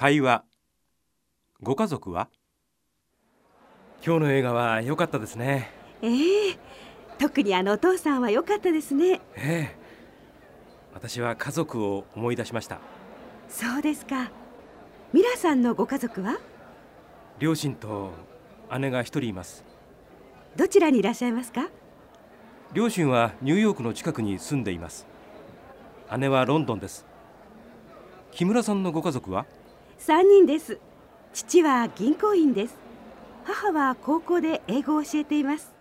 会話。ご家族は？今日の映画は良かったですね。ええ。特にあのお父さんは良かったですね。ええ。私は家族を思い出しました。そうですか。ミラさんのご家族は？両親と姉が一人います。どちらにいらっしゃいますか？両親はニューヨークの近くに住んでいます。姉はロンドンです。木村さんのご家族は？3人です。父は銀行員です。母は高校で英語を教えています。